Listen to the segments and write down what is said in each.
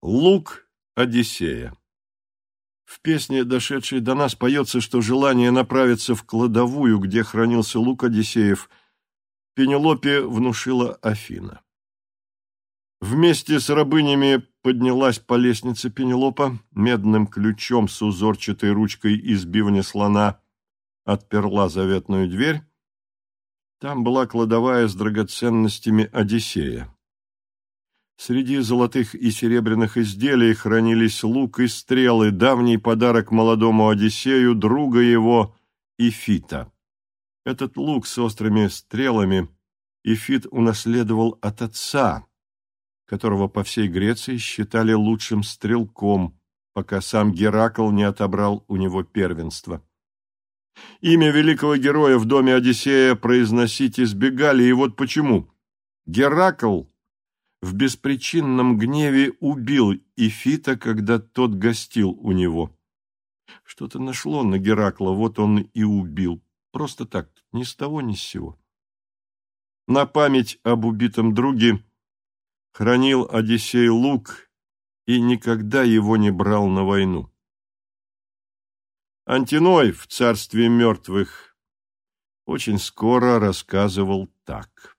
Лук Одиссея В песне, дошедшей до нас, поется, что желание направиться в кладовую, где хранился лук Одиссеев, Пенелопе внушила Афина. Вместе с рабынями поднялась по лестнице Пенелопа, медным ключом с узорчатой ручкой из бивня слона отперла заветную дверь. Там была кладовая с драгоценностями Одиссея. Среди золотых и серебряных изделий хранились лук и стрелы, давний подарок молодому Одиссею, друга его Ифита. Этот лук с острыми стрелами Ифит унаследовал от отца, которого по всей Греции считали лучшим стрелком, пока сам Геракл не отобрал у него первенство. Имя великого героя в доме Одиссея произносить избегали, и вот почему. Геракл в беспричинном гневе убил Ифита, когда тот гостил у него. Что-то нашло на Геракла, вот он и убил. Просто так, ни с того, ни с сего. На память об убитом друге хранил Одиссей лук и никогда его не брал на войну. Антиной в царстве мертвых очень скоро рассказывал так.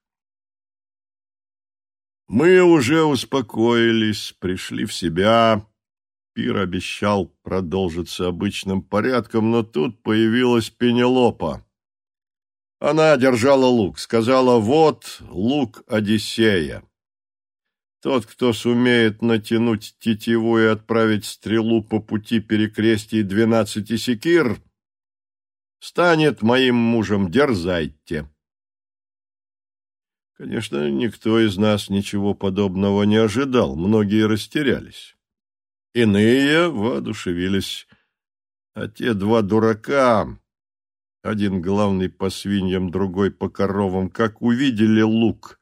Мы уже успокоились, пришли в себя. Пир обещал продолжиться обычным порядком, но тут появилась Пенелопа. Она держала лук, сказала, вот лук Одиссея. Тот, кто сумеет натянуть тетиву и отправить стрелу по пути перекрестий двенадцати секир, станет моим мужем, дерзайте. Конечно, никто из нас ничего подобного не ожидал, многие растерялись. Иные воодушевились, а те два дурака, один главный по свиньям, другой по коровам, как увидели лук,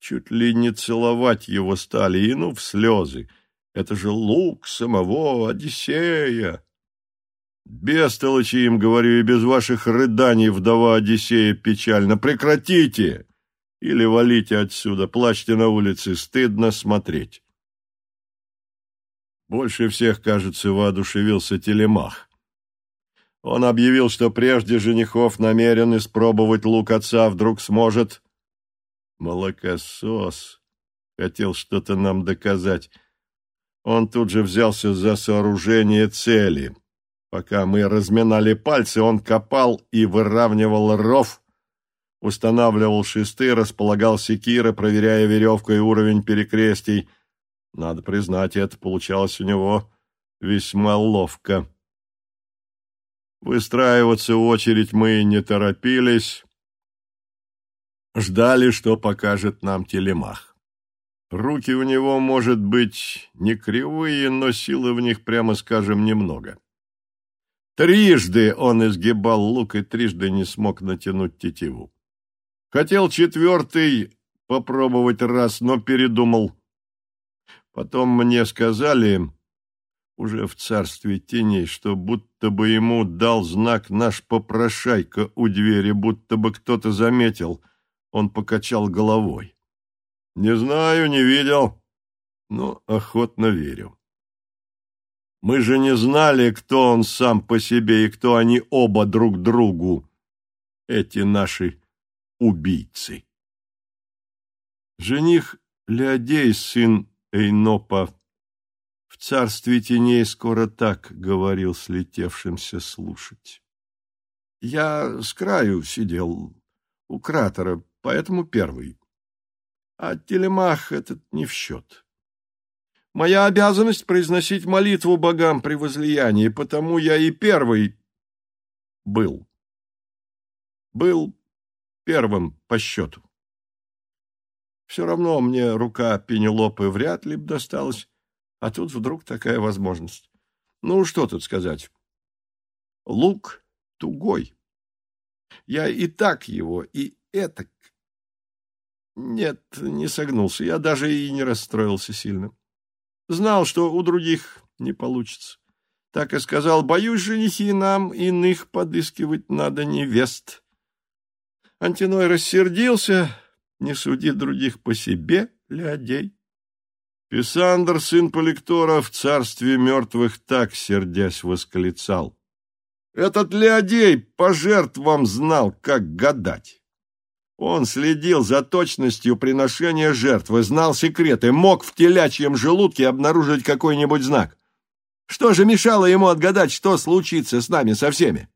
чуть ли не целовать его стали, и ну в слезы. Это же лук самого Одиссея. Бестолочи им, говорю, и без ваших рыданий, вдова Одиссея, печально. Прекратите! Или валите отсюда, плачьте на улице, стыдно смотреть. Больше всех, кажется, воодушевился Телемах. Он объявил, что прежде женихов намерен испробовать лук отца, вдруг сможет. Молокосос хотел что-то нам доказать. Он тут же взялся за сооружение цели. Пока мы разминали пальцы, он копал и выравнивал ров, устанавливал шесты, располагал секиры, проверяя веревкой уровень перекрестий. Надо признать, это получалось у него весьма ловко. Выстраиваться в очередь мы не торопились, ждали, что покажет нам телемах. Руки у него, может быть, не кривые, но силы в них, прямо скажем, немного. Трижды он изгибал лук и трижды не смог натянуть тетиву. Хотел четвертый попробовать раз, но передумал. Потом мне сказали, уже в царстве теней, что будто бы ему дал знак наш попрошайка у двери, будто бы кто-то заметил. Он покачал головой. Не знаю, не видел, но охотно верю. Мы же не знали, кто он сам по себе и кто они оба друг другу, эти наши убийцы. Жених Леодей, сын Эйнопа, в царстве теней скоро так говорил слетевшимся слушать. Я с краю сидел у кратера, поэтому первый. А телемах этот не в счет. Моя обязанность произносить молитву богам при возлиянии, потому я и первый был. Был первым по счету. Все равно мне рука Пенелопы вряд ли б досталась, а тут вдруг такая возможность. Ну, что тут сказать? Лук тугой. Я и так его, и этак. Нет, не согнулся, я даже и не расстроился сильно. Знал, что у других не получится. Так и сказал, боюсь, женихи, нам иных подыскивать надо невест. Антиной рассердился, не суди других по себе, Леодей. Писандр, сын Поликтора, в царстве мертвых так, сердясь, восклицал. Этот Леодей по жертвам знал, как гадать. Он следил за точностью приношения жертвы, знал секреты, мог в телячьем желудке обнаружить какой-нибудь знак. Что же мешало ему отгадать, что случится с нами со всеми?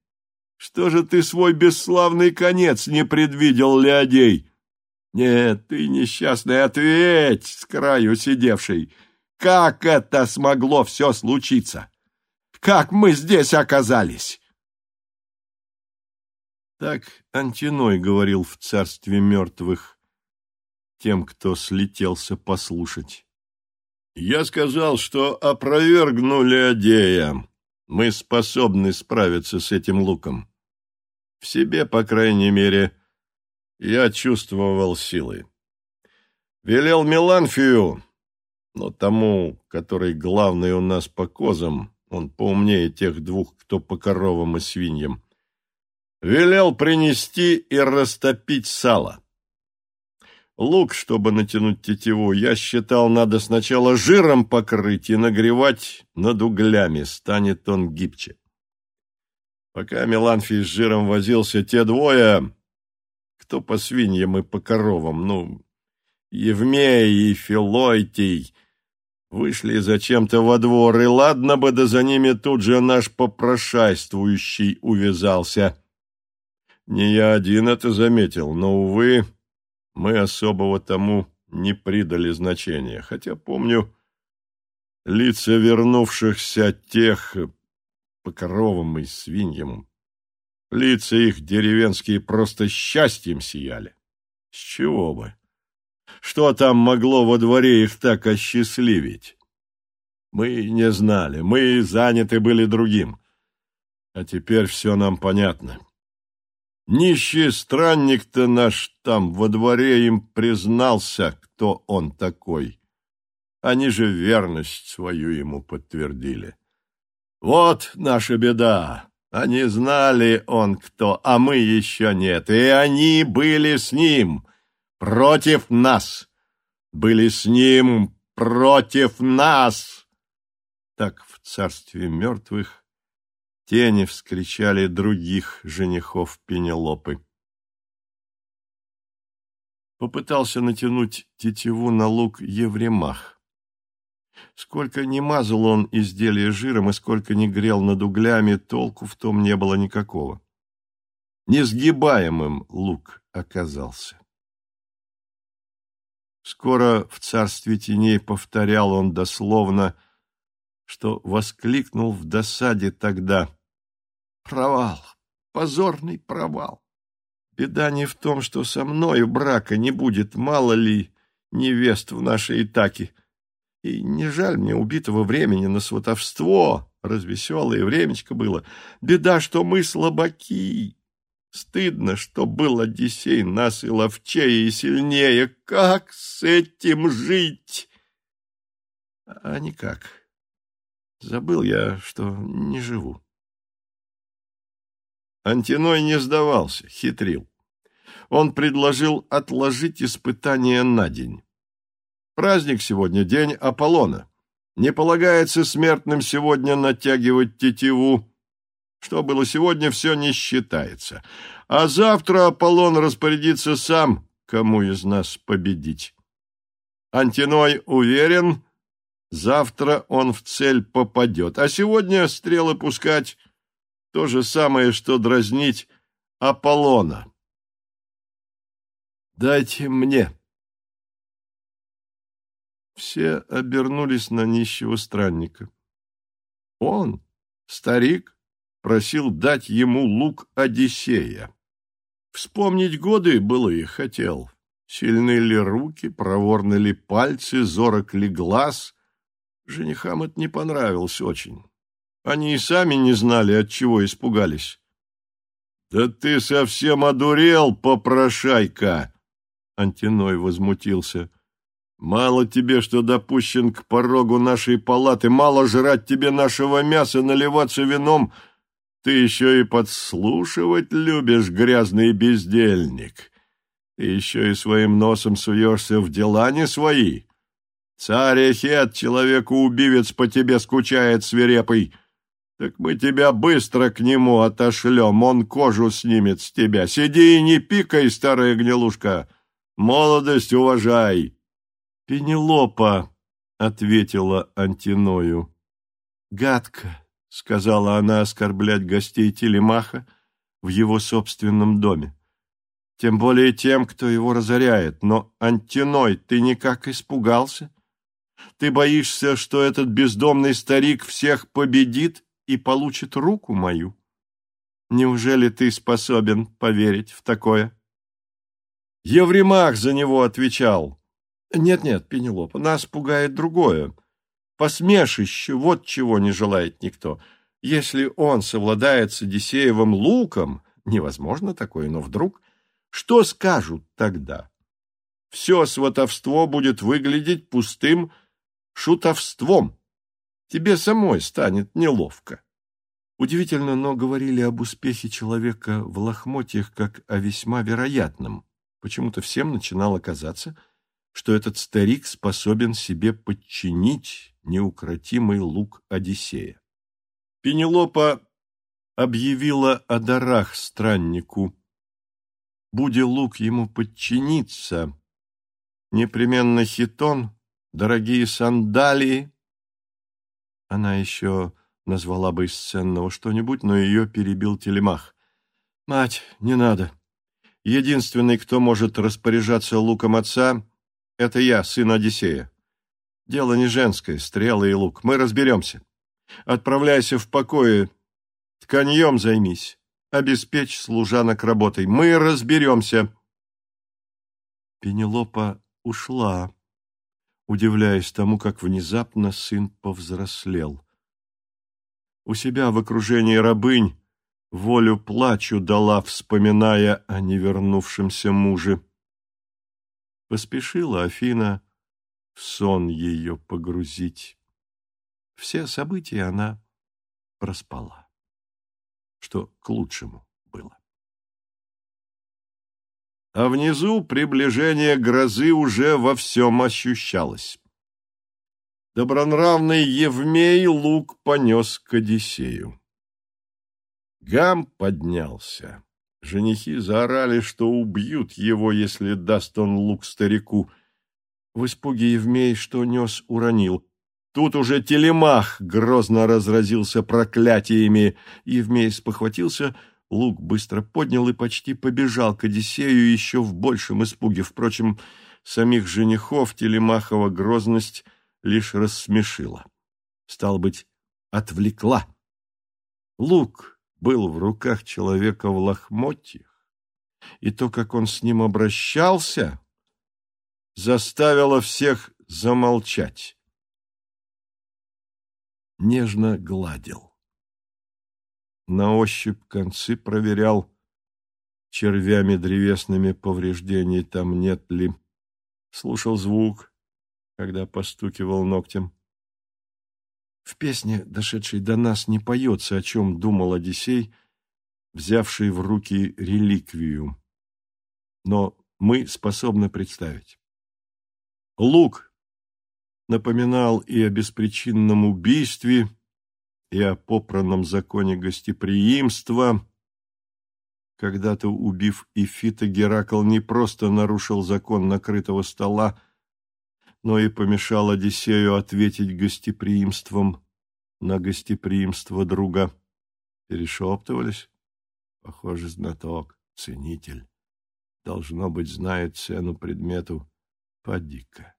Что же ты свой бесславный конец не предвидел, Леодей? Нет, ты, несчастный, ответь, с краю сидевший. Как это смогло все случиться? Как мы здесь оказались? Так Антиной говорил в царстве мертвых тем, кто слетелся послушать. Я сказал, что опровергнули Адея. Мы способны справиться с этим луком. В себе, по крайней мере, я чувствовал силы. Велел Меланфию, но тому, который главный у нас по козам, он поумнее тех двух, кто по коровам и свиньям, Велел принести и растопить сало. Лук, чтобы натянуть тетиву, я считал, надо сначала жиром покрыть и нагревать над углями, станет он гибче. Пока Меланфий с жиром возился, те двое, кто по свиньям и по коровам, ну, Евмей и Филойтий, вышли зачем-то во двор, и ладно бы, да за ними тут же наш попрошайствующий увязался. Не я один это заметил, но, увы, мы особого тому не придали значения, хотя помню лица вернувшихся тех по коровам и свиньям. Лица их деревенские просто счастьем сияли. С чего бы? Что там могло во дворе их так осчастливить? Мы не знали, мы заняты были другим. А теперь все нам понятно. Нищий странник-то наш там во дворе им признался, кто он такой. Они же верность свою ему подтвердили. Вот наша беда. Они знали он кто, а мы еще нет. И они были с ним, против нас. Были с ним против нас. Так в царстве мертвых Тени вскричали других женихов Пенелопы. Попытался натянуть тетиву на лук Евремах. Сколько ни мазал он изделие жиром и сколько ни грел над углями, толку в том не было никакого. Несгибаемым лук оказался. Скоро в царстве теней повторял он дословно — что воскликнул в досаде тогда. Провал, позорный провал. Беда не в том, что со мною брака не будет, мало ли невест в нашей Итаке. И не жаль мне убитого времени на сватовство, развеселое времечко было. Беда, что мы слабаки. Стыдно, что был Одиссей нас и ловчее, и сильнее. Как с этим жить? А никак. Забыл я, что не живу. Антиной не сдавался, хитрил. Он предложил отложить испытание на день. Праздник сегодня день Аполлона. Не полагается смертным сегодня натягивать тетиву. Что было сегодня, все не считается. А завтра Аполлон распорядится сам, кому из нас победить. Антиной уверен, Завтра он в цель попадет, а сегодня стрелы пускать — то же самое, что дразнить Аполлона. «Дайте мне!» Все обернулись на нищего странника. Он, старик, просил дать ему лук Одиссея. Вспомнить годы было и хотел. Сильны ли руки, проворны ли пальцы, зорок ли глаз — Женихам это не понравилось очень. Они и сами не знали, от чего испугались. «Да ты совсем одурел, попрошайка!» Антиной возмутился. «Мало тебе, что допущен к порогу нашей палаты, мало жрать тебе нашего мяса, наливаться вином, ты еще и подслушивать любишь, грязный бездельник. Ты еще и своим носом суешься в дела не свои. Царь Эхет, человеку-убивец, по тебе скучает свирепый. Так мы тебя быстро к нему отошлем, он кожу снимет с тебя. Сиди и не пикай, старая гнилушка, молодость уважай. Пенелопа, — ответила Антиною. Гадко, — сказала она оскорблять гостей Телемаха в его собственном доме. Тем более тем, кто его разоряет. Но, Антиной, ты никак испугался? Ты боишься, что этот бездомный старик всех победит и получит руку мою? Неужели ты способен поверить в такое? Евремах за него отвечал. Нет-нет, Пенелопа, нас пугает другое. Посмешище, вот чего не желает никто. Если он совладает с Одиссеевым луком, невозможно такое, но вдруг... Что скажут тогда? Все сватовство будет выглядеть пустым шутовством. Тебе самой станет неловко. Удивительно, но говорили об успехе человека в лохмотьях как о весьма вероятном. Почему-то всем начинало казаться, что этот старик способен себе подчинить неукротимый лук Одиссея. Пенелопа объявила о дарах страннику. Буде лук ему подчиниться, непременно хитон, дорогие сандалии. Она еще назвала бы из ценного что-нибудь, но ее перебил телемах. «Мать, не надо. Единственный, кто может распоряжаться луком отца, это я, сын Одиссея. Дело не женское, стрелы и лук. Мы разберемся. Отправляйся в покое, тканьем займись, обеспечь служанок работой. Мы разберемся». Пенелопа ушла, удивляясь тому, как внезапно сын повзрослел. У себя в окружении рабынь волю плачу дала, вспоминая о невернувшемся муже. Поспешила Афина в сон ее погрузить. Все события она проспала, что к лучшему было. А внизу приближение грозы уже во всем ощущалось. Добронравный Евмей лук понес к Одиссею. Гам поднялся. Женихи заорали, что убьют его, если даст он лук старику. В испуге Евмей, что нес, уронил. Тут уже телемах грозно разразился проклятиями. Евмей спохватился, лук быстро поднял и почти побежал к Одиссею еще в большем испуге. Впрочем, самих женихов телемахова грозность лишь рассмешила. Стал быть, отвлекла. Лук был в руках человека в лохмотьях, и то, как он с ним обращался, заставило всех замолчать. Нежно гладил. На ощупь концы проверял, червями древесными повреждений там нет ли. Слушал звук, когда постукивал ногтем. В песне, дошедшей до нас, не поется, о чем думал Одиссей, взявший в руки реликвию. Но мы способны представить. Лук напоминал и о беспричинном убийстве, и о попранном законе гостеприимства. Когда-то, убив Ифита, Геракл не просто нарушил закон накрытого стола, но и помешал Одиссею ответить гостеприимством на гостеприимство друга. Перешептывались? Похоже, знаток, ценитель. Должно быть, знает цену предмету. Поди-ка.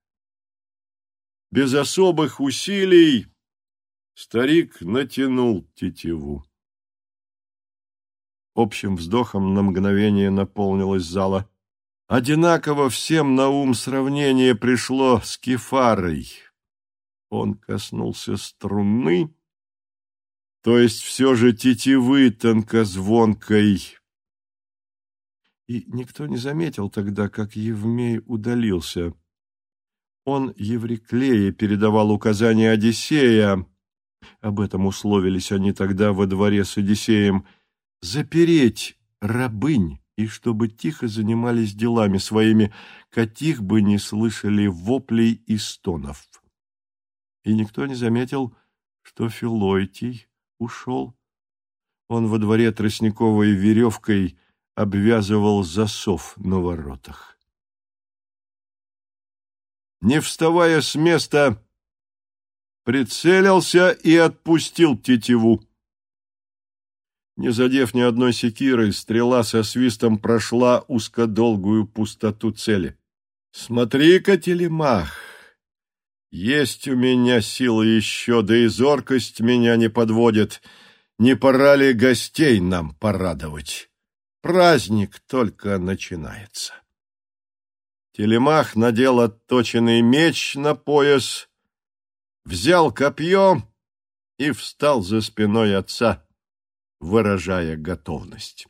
Без особых усилий старик натянул тетиву. Общим вздохом на мгновение наполнилась зала. Одинаково всем на ум сравнение пришло с кефарой. Он коснулся струны, то есть все же тетивы тонкозвонкой. И никто не заметил тогда, как Евмей удалился. Он Евриклее передавал указания Одиссея, об этом условились они тогда во дворе с Одиссеем, запереть рабынь и чтобы тихо занимались делами своими, каких бы не слышали воплей и стонов. И никто не заметил, что Филойтий ушел. Он во дворе тростниковой веревкой обвязывал засов на воротах. Не вставая с места, прицелился и отпустил тетиву. Не задев ни одной секиры, стрела со свистом прошла узкодолгую пустоту цели. «Смотри-ка, телемах! Есть у меня сила еще, да и зоркость меня не подводит. Не пора ли гостей нам порадовать? Праздник только начинается». Телемах надел отточенный меч на пояс, взял копье и встал за спиной отца выражая готовность.